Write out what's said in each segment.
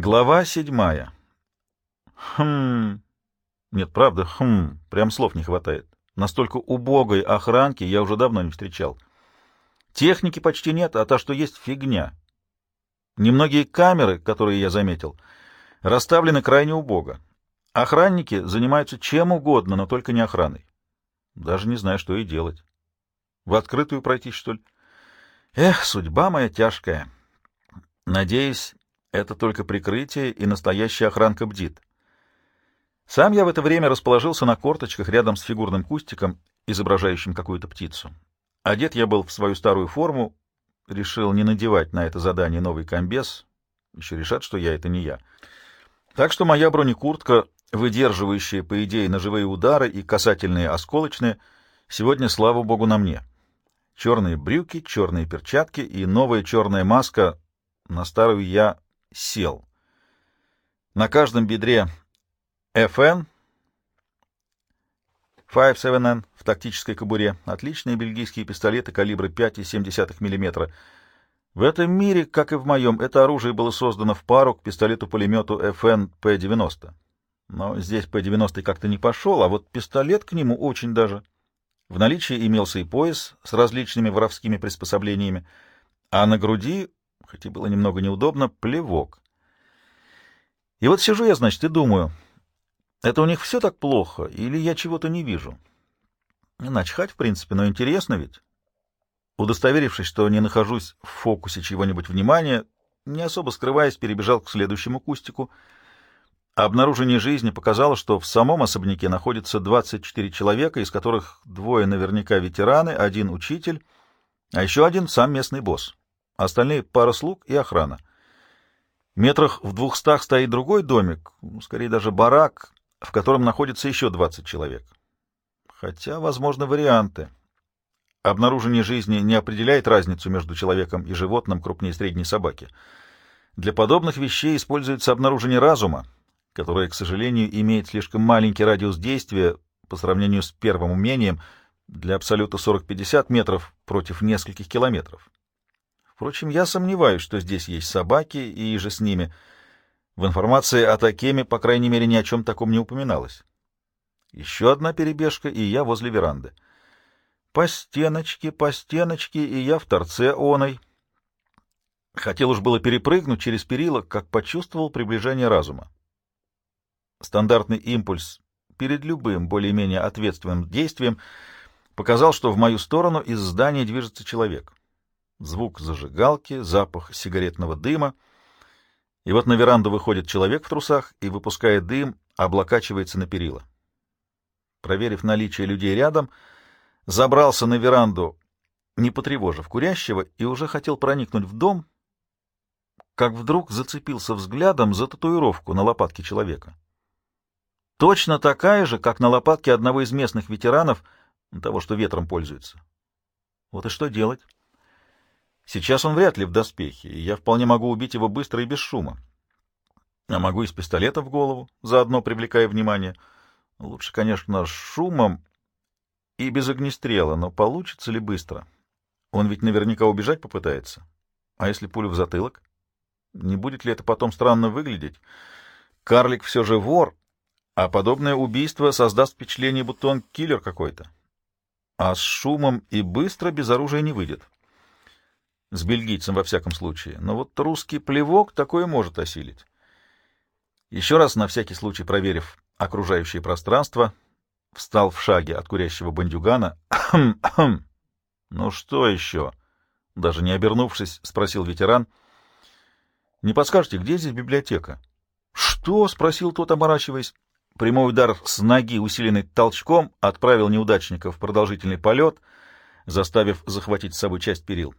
Глава седьмая. Хм. Нет, правда, хм. Прям слов не хватает. Настолько убогой охранки я уже давно не встречал. Техники почти нет, а та, что есть, фигня. Немногие камеры, которые я заметил, расставлены крайне убого. Охранники занимаются чем угодно, но только не охраной. Даже не знаю, что и делать. В открытую пройти, что ли? Эх, судьба моя тяжкая. Надеюсь, это только прикрытие, и настоящая охранка бдит. Сам я в это время расположился на корточках рядом с фигурным кустиком, изображающим какую-то птицу. Одет я был в свою старую форму, решил не надевать на это задание новый комбез, еще решат, что я — это не я. Так что моя бронекуртка, выдерживающая, по идее, ножевые удары и касательные осколочные, сегодня, слава богу, на мне. Черные брюки, черные перчатки и новая черная маска, на старую я сел. На каждом бедре FN, 57N в тактической кобуре, отличные бельгийские пистолеты калибра 5,7 мм. В этом мире, как и в моем, это оружие было создано в пару к пистолету-пулемету FN P-90. Но здесь P-90 как-то не пошел, а вот пистолет к нему очень даже. В наличии имелся и пояс с различными воровскими приспособлениями, а на груди хоть и было немного неудобно, плевок. И вот сижу я, значит, и думаю, это у них все так плохо, или я чего-то не вижу? Начхать, в принципе, но интересно ведь. Удостоверившись, что не нахожусь в фокусе чего-нибудь внимания, не особо скрываясь, перебежал к следующему кустику. Обнаружение жизни показало, что в самом особняке находится 24 человека, из которых двое наверняка ветераны, один учитель, а еще один сам местный босс остальные — пара слуг и охрана. Метрах в двухстах стоит другой домик, скорее даже барак, в котором находится еще двадцать человек. Хотя, возможно, варианты. Обнаружение жизни не определяет разницу между человеком и животным крупнее средней собаки. Для подобных вещей используется обнаружение разума, которое, к сожалению, имеет слишком маленький радиус действия по сравнению с первым умением для абсолюта 40-50 метров против нескольких километров. Впрочем, я сомневаюсь, что здесь есть собаки и же с ними. В информации о Такеме, по крайней мере, ни о чем таком не упоминалось. Еще одна перебежка, и я возле веранды. По стеночке, по стеночке, и я в торце оной. Хотел уж было перепрыгнуть через перила, как почувствовал приближение разума. Стандартный импульс перед любым более-менее ответственным действием показал, что в мою сторону из здания движется человек звук зажигалки, запах сигаретного дыма. И вот на веранду выходит человек в трусах и, выпуская дым, облокачивается на перила. Проверив наличие людей рядом, забрался на веранду, не потревожив курящего, и уже хотел проникнуть в дом, как вдруг зацепился взглядом за татуировку на лопатке человека. Точно такая же, как на лопатке одного из местных ветеранов, того, что ветром пользуется. Вот и что делать? Сейчас он вряд ли в доспехе, и я вполне могу убить его быстро и без шума. А могу из пистолета в голову, заодно привлекая внимание. Лучше, конечно, шумом и без огнестрела, но получится ли быстро? Он ведь наверняка убежать попытается. А если пулю в затылок? Не будет ли это потом странно выглядеть? Карлик все же вор, а подобное убийство создаст впечатление, будто он киллер какой-то. А с шумом и быстро без оружия не выйдет. С бельгийцем во всяком случае. Но вот русский плевок такое может осилить. Еще раз, на всякий случай проверив окружающее пространство, встал в шаге от курящего бандюгана. «Ну что еще?» Даже не обернувшись, спросил ветеран. «Не подскажете, где здесь библиотека?» «Что?» — спросил тот, оборачиваясь. Прямой удар с ноги, усиленный толчком, отправил неудачника в продолжительный полет, заставив захватить с собой часть перил.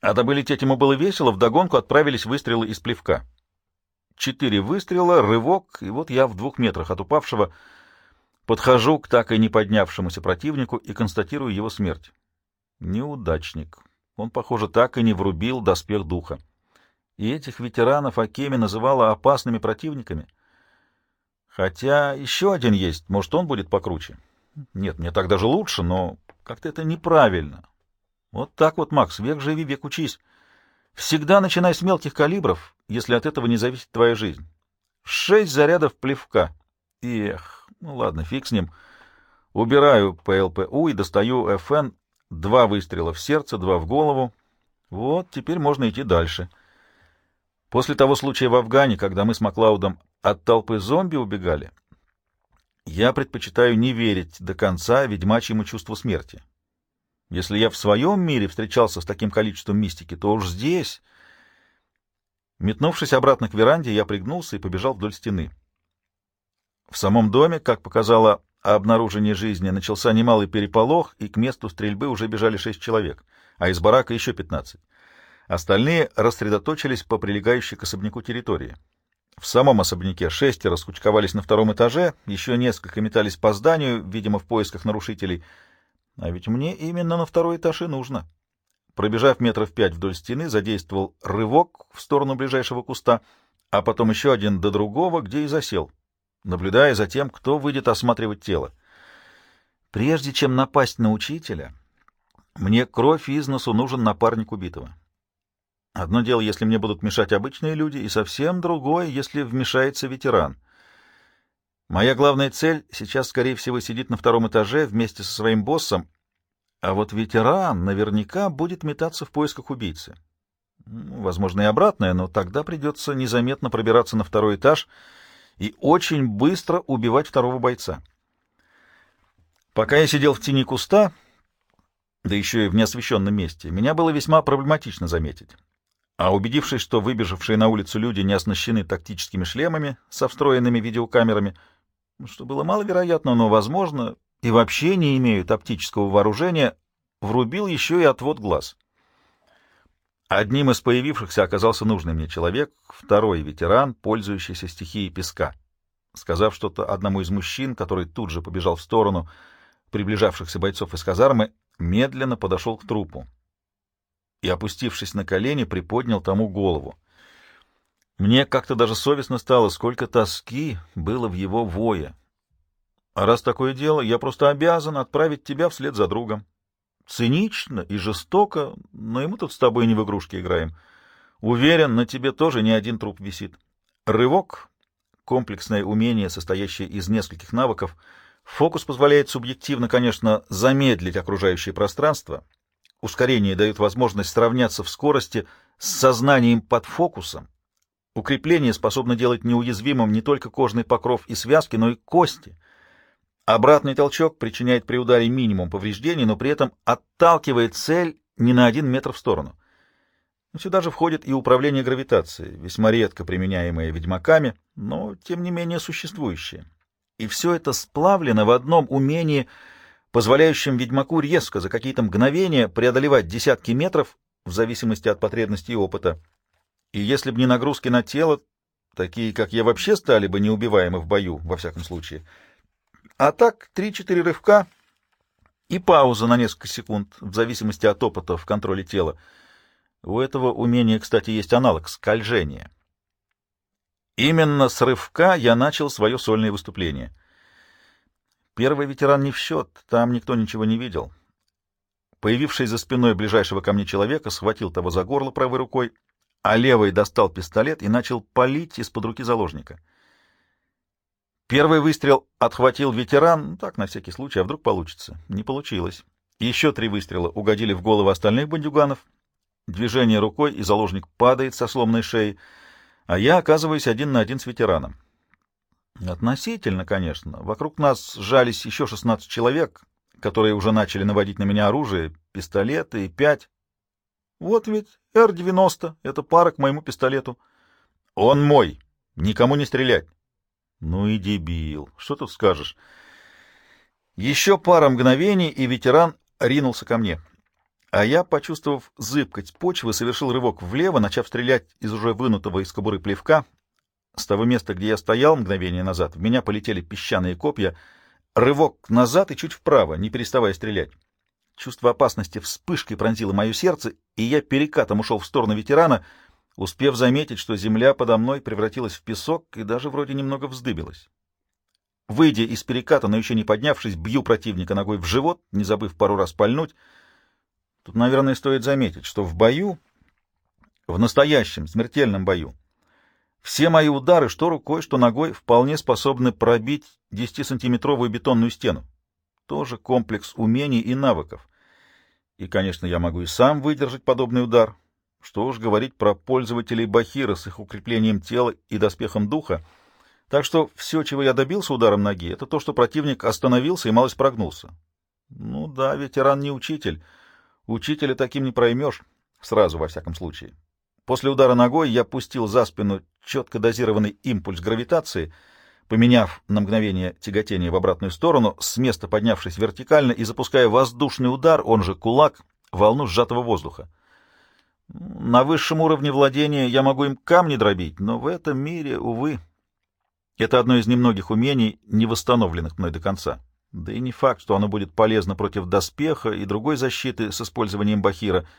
А дабы лететь ему было весело, вдогонку отправились выстрелы из плевка. Четыре выстрела, рывок, и вот я в двух метрах от упавшего подхожу к так и не поднявшемуся противнику и констатирую его смерть. Неудачник. Он, похоже, так и не врубил доспех духа. И этих ветеранов Акеми называла опасными противниками. Хотя еще один есть, может, он будет покруче. Нет, мне так даже лучше, но как-то это неправильно. Вот так вот, Макс, век живи, век учись. Всегда начинай с мелких калибров, если от этого не зависит твоя жизнь. Шесть зарядов плевка. Эх, ну ладно, фиг с ним. Убираю ПЛПУ и достаю ФН. Два выстрела в сердце, два в голову. Вот, теперь можно идти дальше. После того случая в Афгане, когда мы с Маклаудом от толпы зомби убегали, я предпочитаю не верить до конца ведьмачьему чувству смерти. Если я в своем мире встречался с таким количеством мистики, то уж здесь... Метнувшись обратно к веранде, я пригнулся и побежал вдоль стены. В самом доме, как показало обнаружение жизни, начался немалый переполох, и к месту стрельбы уже бежали шесть человек, а из барака еще пятнадцать. Остальные рассредоточились по прилегающей к особняку территории. В самом особняке шестеро скучковались на втором этаже, еще несколько метались по зданию, видимо, в поисках нарушителей. А ведь мне именно на второй этаж и нужно. Пробежав метров пять вдоль стены, задействовал рывок в сторону ближайшего куста, а потом еще один до другого, где и засел, наблюдая за тем, кто выйдет осматривать тело. Прежде чем напасть на учителя, мне кровь из носу нужен напарник убитого. Одно дело, если мне будут мешать обычные люди, и совсем другое, если вмешается ветеран. Моя главная цель сейчас, скорее всего, сидит на втором этаже вместе со своим боссом, а вот ветеран наверняка будет метаться в поисках убийцы. Ну, возможно, и обратное, но тогда придется незаметно пробираться на второй этаж и очень быстро убивать второго бойца. Пока я сидел в тени куста, да еще и в неосвещенном месте, меня было весьма проблематично заметить. А убедившись, что выбежавшие на улицу люди не оснащены тактическими шлемами со встроенными видеокамерами, что было маловероятно, но возможно, и вообще не имеют оптического вооружения, врубил еще и отвод глаз. Одним из появившихся оказался нужный мне человек, второй ветеран, пользующийся стихией песка. Сказав что-то одному из мужчин, который тут же побежал в сторону приближавшихся бойцов из казармы, медленно подошел к трупу и, опустившись на колени, приподнял тому голову. Мне как-то даже совестно стало, сколько тоски было в его вое. А раз такое дело, я просто обязан отправить тебя вслед за другом. Цинично и жестоко, но и мы тут с тобой не в игрушки играем. Уверен, на тебе тоже не один труп висит. Рывок — комплексное умение, состоящее из нескольких навыков. Фокус позволяет субъективно, конечно, замедлить окружающее пространство — Ускорение дает возможность сравняться в скорости с сознанием под фокусом. Укрепление способно делать неуязвимым не только кожный покров и связки, но и кости. Обратный толчок причиняет при ударе минимум повреждений, но при этом отталкивает цель не на один метр в сторону. Сюда же входит и управление гравитацией, весьма редко применяемое ведьмаками, но тем не менее существующее. И все это сплавлено в одном умении — позволяющим ведьмаку резко за какие-то мгновения преодолевать десятки метров в зависимости от потребностей и опыта. И если бы не нагрузки на тело, такие, как я, вообще стали бы неубиваемы в бою, во всяком случае. А так, три-четыре рывка и пауза на несколько секунд, в зависимости от опыта в контроле тела. У этого умения, кстати, есть аналог — скольжение. Именно с рывка я начал свое сольное выступление — Первый ветеран не в счет, там никто ничего не видел. Появивший за спиной ближайшего ко мне человека схватил того за горло правой рукой, а левой достал пистолет и начал палить из-под руки заложника. Первый выстрел отхватил ветеран, ну, так, на всякий случай, а вдруг получится. Не получилось. Еще три выстрела угодили в головы остальных бандюганов. Движение рукой, и заложник падает со сломанной шеей, а я оказываюсь один на один с ветераном. Относительно, конечно. Вокруг нас сжались еще 16 человек, которые уже начали наводить на меня оружие, пистолеты и пять. Вот ведь Р-90, это пара к моему пистолету. Он мой, никому не стрелять. Ну и дебил, что тут скажешь? Еще пара мгновений, и ветеран ринулся ко мне. А я, почувствовав зыбкость почвы, совершил рывок влево, начав стрелять из уже вынутого из кобуры плевка — с того места, где я стоял мгновение назад, в меня полетели песчаные копья. Рывок назад и чуть вправо, не переставая стрелять. Чувство опасности вспышкой пронзило мое сердце, и я перекатом ушел в сторону ветерана, успев заметить, что земля подо мной превратилась в песок и даже вроде немного вздыбилась. Выйдя из переката, но еще не поднявшись, бью противника ногой в живот, не забыв пару раз пальнуть. Тут, наверное, стоит заметить, что в бою в настоящем смертельном бою. Все мои удары, что рукой, что ногой, вполне способны пробить 10-сантиметровую бетонную стену. Тоже комплекс умений и навыков. И, конечно, я могу и сам выдержать подобный удар. Что уж говорить про пользователей Бахира с их укреплением тела и доспехом духа. Так что все, чего я добился ударом ноги, это то, что противник остановился и малость прогнулся. Ну да, ветеран не учитель. Учителя таким не проймешь, сразу во всяком случае. После удара ногой я пустил за спину четко дозированный импульс гравитации, поменяв на мгновение тяготение в обратную сторону, с места поднявшись вертикально и запуская воздушный удар, он же кулак, волну сжатого воздуха. На высшем уровне владения я могу им камни дробить, но в этом мире, увы, это одно из немногих умений, не восстановленных мной до конца. Да и не факт, что оно будет полезно против доспеха и другой защиты с использованием бахира —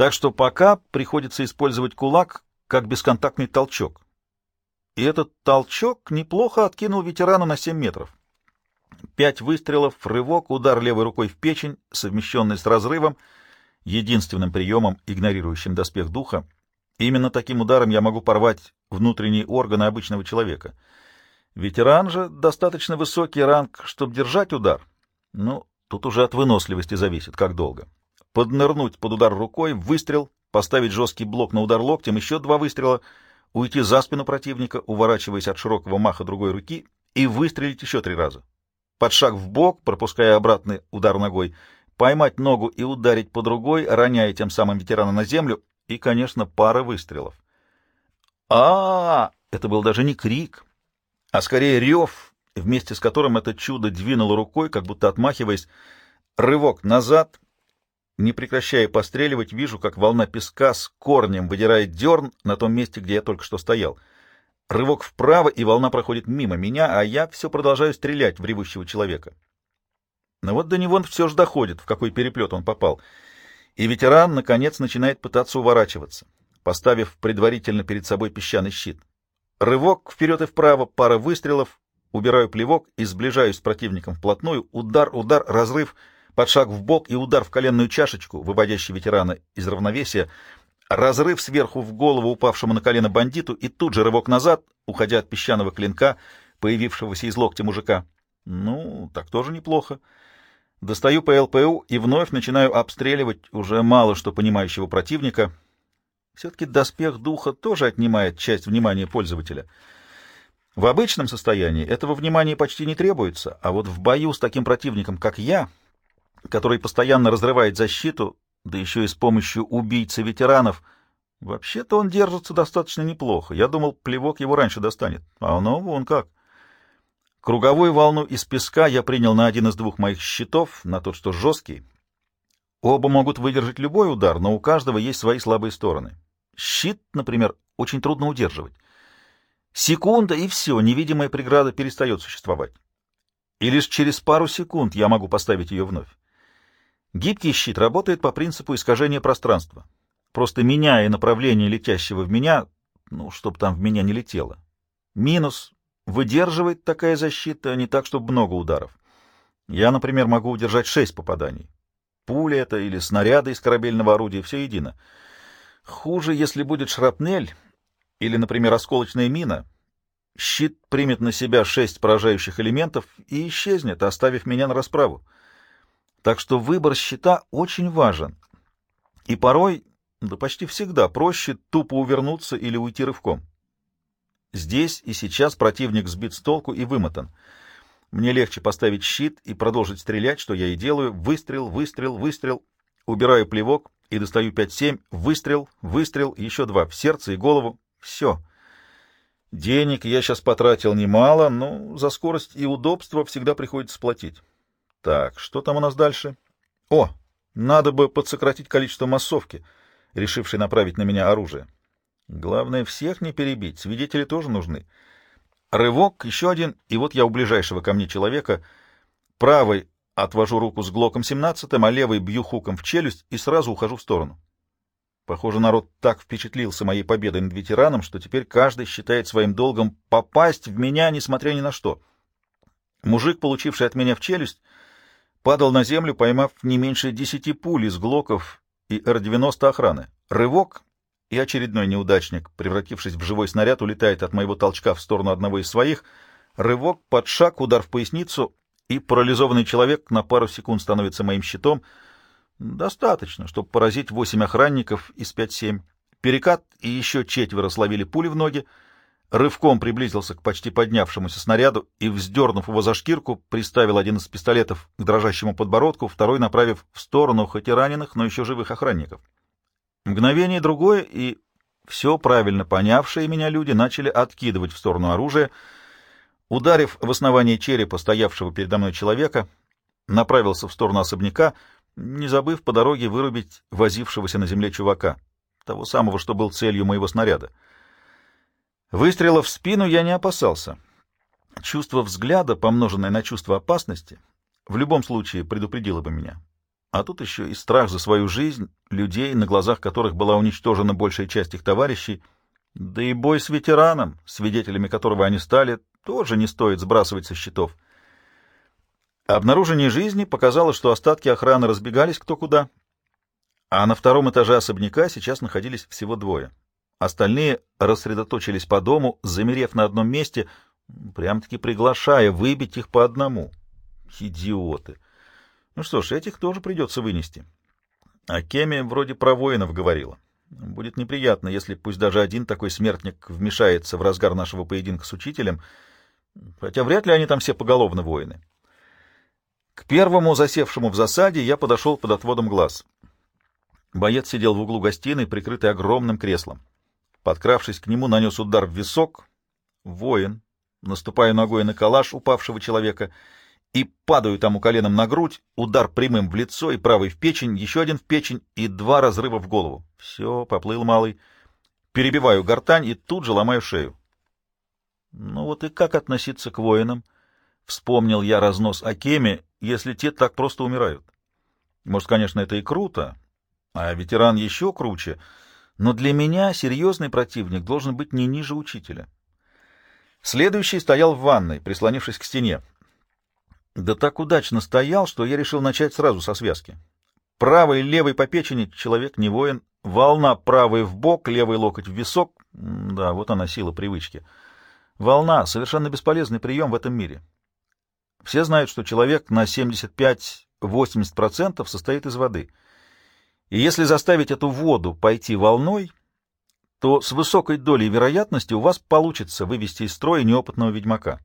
так что пока приходится использовать кулак как бесконтактный толчок. И этот толчок неплохо откинул ветерана на 7 метров. Пять выстрелов, рывок, удар левой рукой в печень, совмещенный с разрывом, единственным приемом, игнорирующим доспех духа. Именно таким ударом я могу порвать внутренние органы обычного человека. Ветеран же достаточно высокий ранг, чтобы держать удар. Ну, тут уже от выносливости зависит, как долго поднырнуть под удар рукой, выстрел, поставить жесткий блок на удар локтем, еще два выстрела, уйти за спину противника, уворачиваясь от широкого маха другой руки, и выстрелить еще три раза. Под шаг в бок, пропуская обратный удар ногой, поймать ногу и ударить по другой, роняя тем самым ветерана на землю, и, конечно, пара выстрелов. а, -а, -а Это был даже не крик, а скорее рев, вместе с которым это чудо двинуло рукой, как будто отмахиваясь, рывок назад — не прекращая постреливать, вижу, как волна песка с корнем выдирает дерн на том месте, где я только что стоял. Рывок вправо, и волна проходит мимо меня, а я все продолжаю стрелять в ревущего человека. Но вот до него все же доходит, в какой переплет он попал. И ветеран, наконец, начинает пытаться уворачиваться, поставив предварительно перед собой песчаный щит. Рывок вперед и вправо, пара выстрелов, убираю плевок и сближаюсь с противником вплотную, удар, удар, разрыв — под шаг в бок и удар в коленную чашечку, выводящий ветерана из равновесия, разрыв сверху в голову упавшему на колено бандиту и тут же рывок назад, уходя от песчаного клинка, появившегося из локтя мужика. Ну, так тоже неплохо. Достаю по ЛПУ и вновь начинаю обстреливать уже мало что понимающего противника. Все-таки доспех духа тоже отнимает часть внимания пользователя. В обычном состоянии этого внимания почти не требуется, а вот в бою с таким противником, как я, который постоянно разрывает защиту, да еще и с помощью убийцы-ветеранов. Вообще-то он держится достаточно неплохо. Я думал, плевок его раньше достанет. А оно вон как. Круговую волну из песка я принял на один из двух моих щитов, на тот, что жесткий. Оба могут выдержать любой удар, но у каждого есть свои слабые стороны. Щит, например, очень трудно удерживать. Секунда, и все, невидимая преграда перестает существовать. И лишь через пару секунд я могу поставить ее вновь. Гибкий щит работает по принципу искажения пространства, просто меняя направление летящего в меня, ну, чтобы там в меня не летело. Минус — выдерживает такая защита не так, чтобы много ударов. Я, например, могу удержать шесть попаданий. Пуля это или снаряды из корабельного орудия — все едино. Хуже, если будет шрапнель или, например, осколочная мина. Щит примет на себя шесть поражающих элементов и исчезнет, оставив меня на расправу. Так что выбор щита очень важен. И порой, да почти всегда, проще тупо увернуться или уйти рывком. Здесь и сейчас противник сбит с толку и вымотан. Мне легче поставить щит и продолжить стрелять, что я и делаю. Выстрел, выстрел, выстрел. Убираю плевок и достаю 5-7. Выстрел, выстрел, еще два в сердце и голову. Все. Денег я сейчас потратил немало, но за скорость и удобство всегда приходится платить. Так, что там у нас дальше? О, надо бы подсократить количество массовки, решившей направить на меня оружие. Главное, всех не перебить, свидетели тоже нужны. Рывок, еще один, и вот я у ближайшего ко мне человека. Правой отвожу руку с глоком 17, а левой бью хуком в челюсть и сразу ухожу в сторону. Похоже, народ так впечатлился моей победой над ветераном, что теперь каждый считает своим долгом попасть в меня, несмотря ни на что. Мужик, получивший от меня в челюсть, падал на землю, поймав не меньше десяти пуль из глоков и Р-90 охраны. Рывок, и очередной неудачник, превратившись в живой снаряд, улетает от моего толчка в сторону одного из своих. Рывок, под шаг, удар в поясницу, и парализованный человек на пару секунд становится моим щитом. Достаточно, чтобы поразить восемь охранников из пять-семь. Перекат и еще четверо словили пули в ноги. Рывком приблизился к почти поднявшемуся снаряду и, вздернув его за шкирку, приставил один из пистолетов к дрожащему подбородку, второй направив в сторону хоть и раненых, но еще живых охранников. Мгновение другое, и все правильно понявшие меня люди начали откидывать в сторону оружия. Ударив в основание черепа стоявшего передо мной человека, направился в сторону особняка, не забыв по дороге вырубить возившегося на земле чувака, того самого, что был целью моего снаряда. Выстрела в спину я не опасался. Чувство взгляда, помноженное на чувство опасности, в любом случае предупредило бы меня. А тут еще и страх за свою жизнь, людей, на глазах которых была уничтожена большая часть их товарищей, да и бой с ветераном, свидетелями которого они стали, тоже не стоит сбрасывать со счетов. Обнаружение жизни показало, что остатки охраны разбегались кто куда, а на втором этаже особняка сейчас находились всего двое. Остальные рассредоточились по дому, замерев на одном месте, прям-таки приглашая выбить их по одному. Идиоты! Ну что ж, этих тоже придется вынести. А Кеми вроде про воинов говорила. Будет неприятно, если пусть даже один такой смертник вмешается в разгар нашего поединка с учителем, хотя вряд ли они там все поголовно воины. К первому засевшему в засаде я подошел под отводом глаз. Боец сидел в углу гостиной, прикрытый огромным креслом. Подкравшись к нему, нанес удар в висок. Воин, наступая ногой на калаш упавшего человека, и падаю тому коленом на грудь, удар прямым в лицо и правый в печень, еще один в печень и два разрыва в голову. Все, поплыл малый. Перебиваю гортань и тут же ломаю шею. Ну вот и как относиться к воинам? Вспомнил я разнос Акеме, если те так просто умирают. Может, конечно, это и круто, а ветеран еще круче — но для меня серьезный противник должен быть не ниже учителя. Следующий стоял в ванной, прислонившись к стене. Да так удачно стоял, что я решил начать сразу со связки. Правый и левый по печени, человек не воин, волна правый в бок, левый локоть в висок. Да, вот она сила привычки. Волна — совершенно бесполезный прием в этом мире. Все знают, что человек на 75-80% состоит из воды — и если заставить эту воду пойти волной, то с высокой долей вероятности у вас получится вывести из строя неопытного ведьмака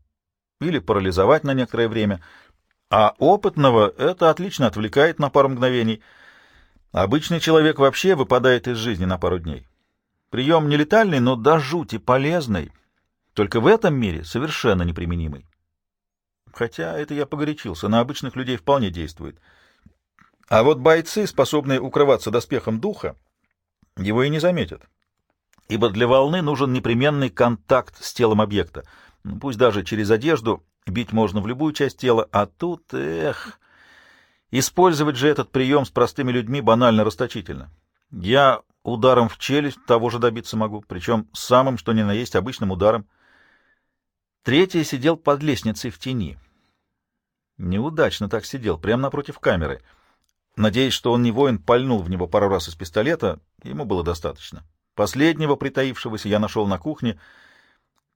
или парализовать на некоторое время, а опытного это отлично отвлекает на пару мгновений. Обычный человек вообще выпадает из жизни на пару дней. Прием не летальный, но до жути полезный, только в этом мире совершенно неприменимый. Хотя это я погорячился, на обычных людей вполне действует — а вот бойцы, способные укрываться доспехом духа, его и не заметят. Ибо для волны нужен непременный контакт с телом объекта. Ну, пусть даже через одежду бить можно в любую часть тела, а тут, эх... Использовать же этот прием с простыми людьми банально расточительно. Я ударом в челюсть того же добиться могу, причем самым, что ни на есть, обычным ударом. Третий сидел под лестницей в тени. Неудачно так сидел, прямо напротив камеры — Надеясь, что он не воин, пальнул в него пару раз из пистолета, ему было достаточно. Последнего притаившегося я нашел на кухне.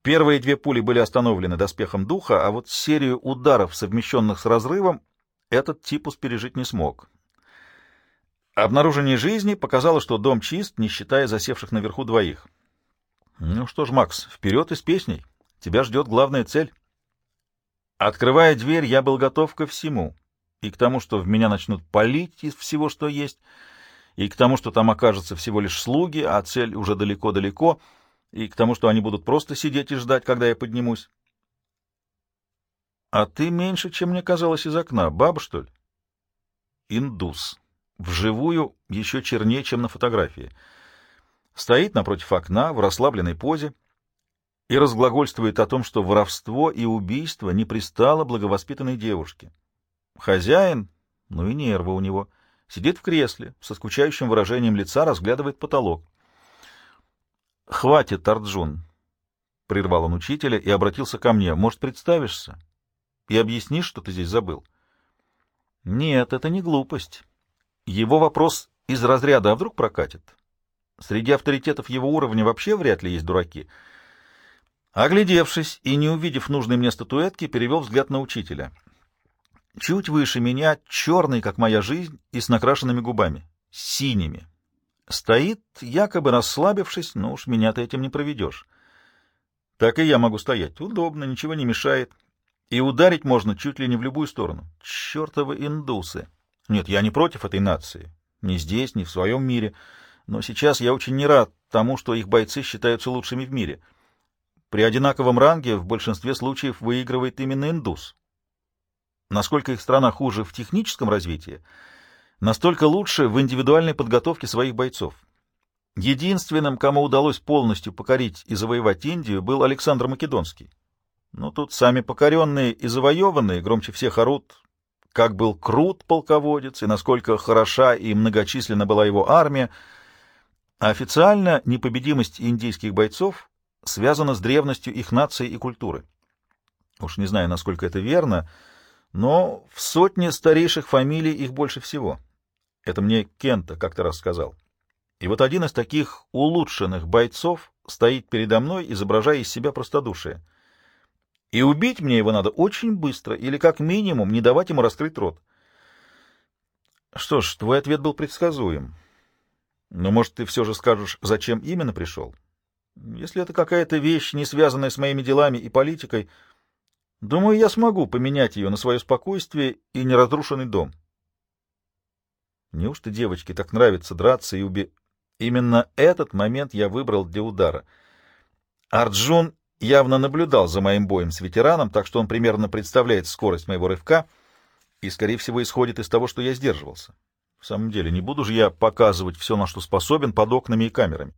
Первые две пули были остановлены доспехом духа, а вот серию ударов, совмещенных с разрывом, этот типус пережить не смог. Обнаружение жизни показало, что дом чист, не считая засевших наверху двоих. Ну что ж, Макс, вперед из песней. Тебя ждет главная цель. Открывая дверь, я был готов ко всему — и к тому, что в меня начнут палить из всего, что есть, и к тому, что там окажутся всего лишь слуги, а цель уже далеко-далеко, и к тому, что они будут просто сидеть и ждать, когда я поднимусь. — А ты меньше, чем мне казалось из окна. Баба, что ли? — Индус. Вживую еще чернее, чем на фотографии. Стоит напротив окна в расслабленной позе и разглагольствует о том, что воровство и убийство не пристало благовоспитанной девушке. Хозяин, ну и нервы у него, сидит в кресле, со скучающим выражением лица разглядывает потолок. «Хватит, Арджун!» — прервал он учителя и обратился ко мне. «Может, представишься и объяснишь, что ты здесь забыл?» «Нет, это не глупость. Его вопрос из разряда «а вдруг прокатит?» Среди авторитетов его уровня вообще вряд ли есть дураки. Оглядевшись и не увидев нужной мне статуэтки, перевел взгляд на учителя. Чуть выше меня, черный, как моя жизнь, и с накрашенными губами, синими. Стоит, якобы расслабившись, но уж меня ты этим не проведешь. Так и я могу стоять. Удобно, ничего не мешает. И ударить можно чуть ли не в любую сторону. Чертовы индусы! Нет, я не против этой нации. Ни здесь, ни в своем мире. Но сейчас я очень не рад тому, что их бойцы считаются лучшими в мире. При одинаковом ранге в большинстве случаев выигрывает именно индус. Насколько их страна хуже в техническом развитии, настолько лучше в индивидуальной подготовке своих бойцов. Единственным, кому удалось полностью покорить и завоевать Индию, был Александр Македонский. Но тут сами покоренные и завоеванные громче всех орут, как был крут полководец и насколько хороша и многочисленна была его армия, а официально непобедимость индийских бойцов связана с древностью их нации и культуры. Уж не знаю, насколько это верно, но в сотне старейших фамилий их больше всего. Это мне Кента как-то рассказал. И вот один из таких улучшенных бойцов стоит передо мной, изображая из себя простодушие — и убить мне его надо очень быстро, или как минимум не давать ему раскрыть рот. Что ж, твой ответ был предсказуем. Но, может, ты все же скажешь, зачем именно пришел? Если это какая-то вещь, не связанная с моими делами и политикой, думаю, я смогу поменять ее на свое спокойствие и неразрушенный дом. Неужто девочке так нравится драться и уби... Именно этот момент я выбрал для удара. Арджун явно наблюдал за моим боем с ветераном, так что он примерно представляет скорость моего рывка и, скорее всего, исходит из того, что я сдерживался. В самом деле, не буду же я показывать все, на что способен, под окнами и камерами.